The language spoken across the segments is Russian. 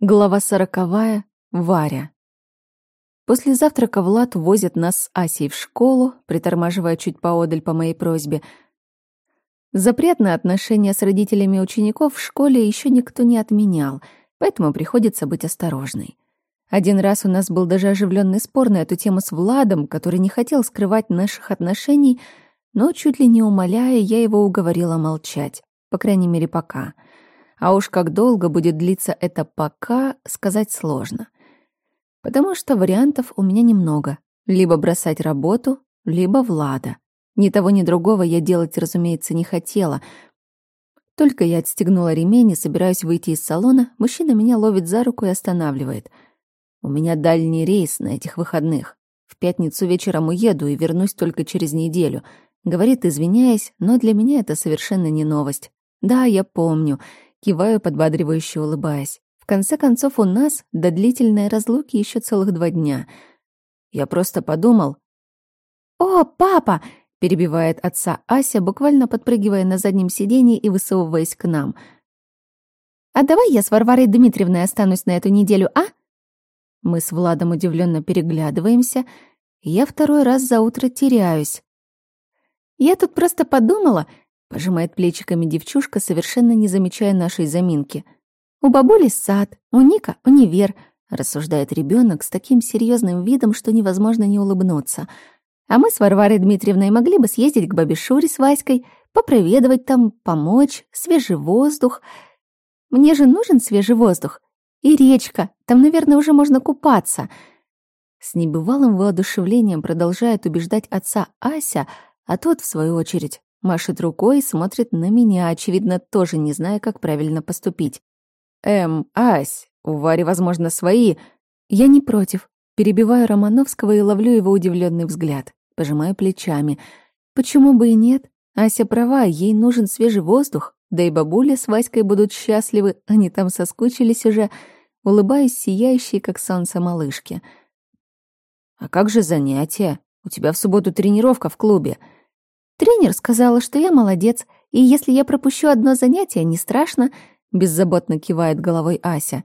Глава сороковая. Варя. После завтрака Влад возит нас с Асей в школу, притормаживая чуть поодаль по моей просьбе. Запрет на отношения с родителями учеников в школе еще никто не отменял, поэтому приходится быть осторожной. Один раз у нас был даже оживленный спор на эту тему с Владом, который не хотел скрывать наших отношений, но чуть ли не умоляя, я его уговорила молчать, по крайней мере, пока — а уж как долго будет длиться это пока, сказать сложно. Потому что вариантов у меня немного. Либо бросать работу, либо Влада. Ни того, ни другого я делать, разумеется, не хотела. Только я отстегнула ремень и собираюсь выйти из салона, мужчина меня ловит за руку и останавливает. У меня дальний рейс на этих выходных. В пятницу вечером уеду и вернусь только через неделю. Говорит, извиняясь, но для меня это совершенно не новость. Да, я помню. Киваю, подбадривающе улыбаясь. В конце концов, у нас до длительной разлуки еще целых два дня. Я просто подумал... «О, папа!» — перебивает отца Ася, буквально подпрыгивая на заднем сиденье и высовываясь к нам. «А давай я с Варварой Дмитриевной останусь на эту неделю, а?» Мы с Владом удивленно переглядываемся, я второй раз за утро теряюсь. «Я тут просто подумала», Пожимает плечиками девчушка, совершенно не замечая нашей заминки. «У бабули сад, у Ника универ», — рассуждает ребенок с таким серьезным видом, что невозможно не улыбнуться. «А мы с Варварой Дмитриевной могли бы съездить к бабе Шуре с Васькой, попроведывать там, помочь, свежий воздух. Мне же нужен свежий воздух. И речка, там, наверное, уже можно купаться». С небывалым воодушевлением продолжает убеждать отца Ася, а тот, в свою очередь, Машет рукой и смотрит на меня, очевидно, тоже не зная, как правильно поступить. «Эм, Ась, у Вари, возможно, свои...» «Я не против». Перебиваю Романовского и ловлю его удивленный взгляд. Пожимаю плечами. «Почему бы и нет? Ася права, ей нужен свежий воздух. Да и бабуля с Васькой будут счастливы, они там соскучились уже». Улыбаюсь сияющей, как солнце малышки. «А как же занятия? У тебя в субботу тренировка в клубе». Тренер сказала, что я молодец, и если я пропущу одно занятие, не страшно, беззаботно кивает головой Ася.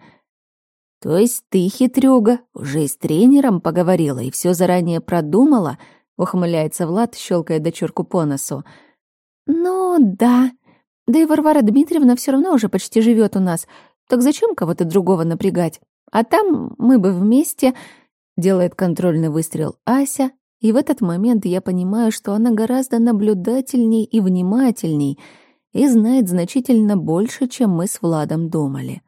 То есть ты, хитрюга, уже и с тренером поговорила и все заранее продумала? Ухмыляется Влад, щелкая дочурку по носу. Ну, да. Да и Варвара Дмитриевна все равно уже почти живет у нас. Так зачем кого-то другого напрягать? А там мы бы вместе... Делает контрольный выстрел Ася, и в этот момент я понимаю, что она гораздо наблюдательней и внимательней и знает значительно больше, чем мы с Владом думали.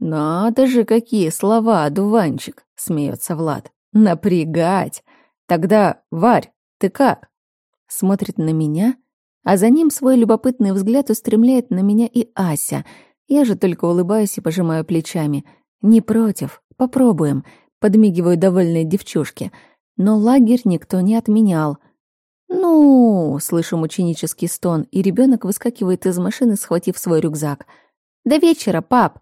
«Надо же, какие слова, одуванчик!» — смеется Влад. «Напрягать! Тогда, Варь, ты как?» Смотрит на меня, а за ним свой любопытный взгляд устремляет на меня и Ася. Я же только улыбаюсь и пожимаю плечами. «Не против, попробуем», — подмигиваю довольной девчушке — но лагерь никто не отменял. «Ну!» — слышим ученический стон, и ребенок выскакивает из машины, схватив свой рюкзак. «До вечера, пап!»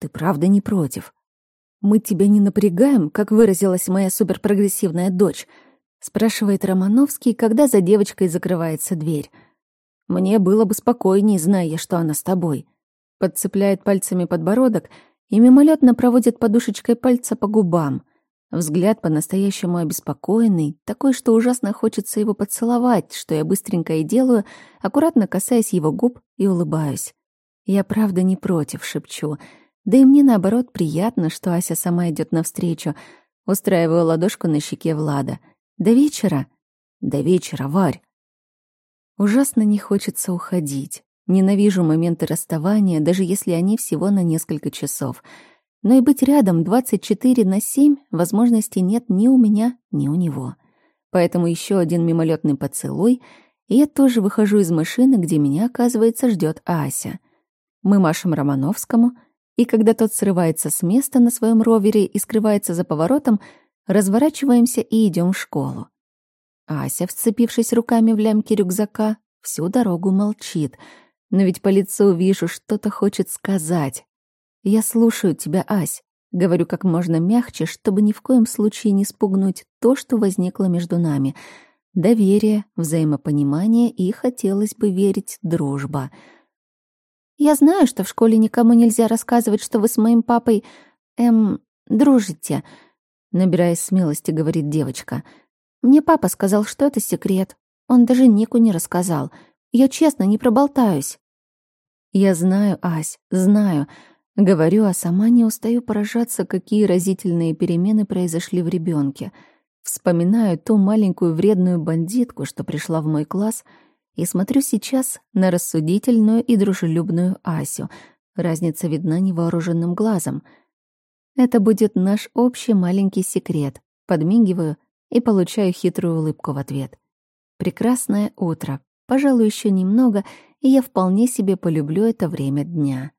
«Ты правда не против?» «Мы тебя не напрягаем, как выразилась моя суперпрогрессивная дочь», — спрашивает Романовский, когда за девочкой закрывается дверь. «Мне было бы спокойнее, зная, что она с тобой». Подцепляет пальцами подбородок и мимолетно проводит подушечкой пальца по губам. Взгляд по-настоящему обеспокоенный, такой, что ужасно хочется его поцеловать, что я быстренько и делаю, аккуратно касаясь его губ и улыбаюсь. Я правда не против, шепчу. Да и мне, наоборот, приятно, что Ася сама идет навстречу. Устраиваю ладошку на щеке Влада. «До вечера?» «До вечера, Варь!» Ужасно не хочется уходить. Ненавижу моменты расставания, даже если они всего на несколько часов — но и быть рядом 24 на 7 возможности нет ни у меня, ни у него. Поэтому еще один мимолетный поцелуй, и я тоже выхожу из машины, где меня, оказывается, ждет Ася. Мы машем Романовскому, и когда тот срывается с места на своем ровере и скрывается за поворотом, разворачиваемся и идем в школу. Ася, вцепившись руками в лямки рюкзака, всю дорогу молчит, но ведь по лицу вижу, что-то хочет сказать. «Я слушаю тебя, Ась», — говорю как можно мягче, чтобы ни в коем случае не спугнуть то, что возникло между нами. Доверие, взаимопонимание и, хотелось бы верить, дружба. Я знаю, что в школе никому нельзя рассказывать, что вы с моим папой, эм, дружите», — набираясь смелости, говорит девочка. «Мне папа сказал, что это секрет. Он даже Нику не рассказал. Я честно не проболтаюсь». «Я знаю, Ась, знаю», — говорю, а сама не устаю поражаться, какие разительные перемены произошли в ребенке. Вспоминаю ту маленькую вредную бандитку, что пришла в мой класс, и смотрю сейчас на рассудительную и дружелюбную Асю. Разница видна невооруженным глазом. Это будет наш общий маленький секрет. Подмигиваю и получаю хитрую улыбку в ответ. Прекрасное утро. Пожалуй, еще немного, и я вполне себе полюблю это время дня.